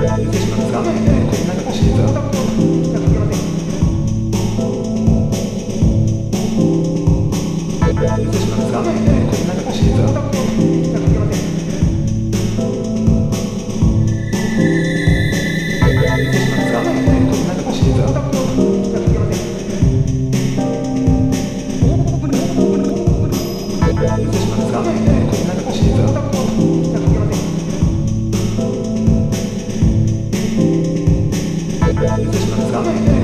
Come on, come on. Thank you.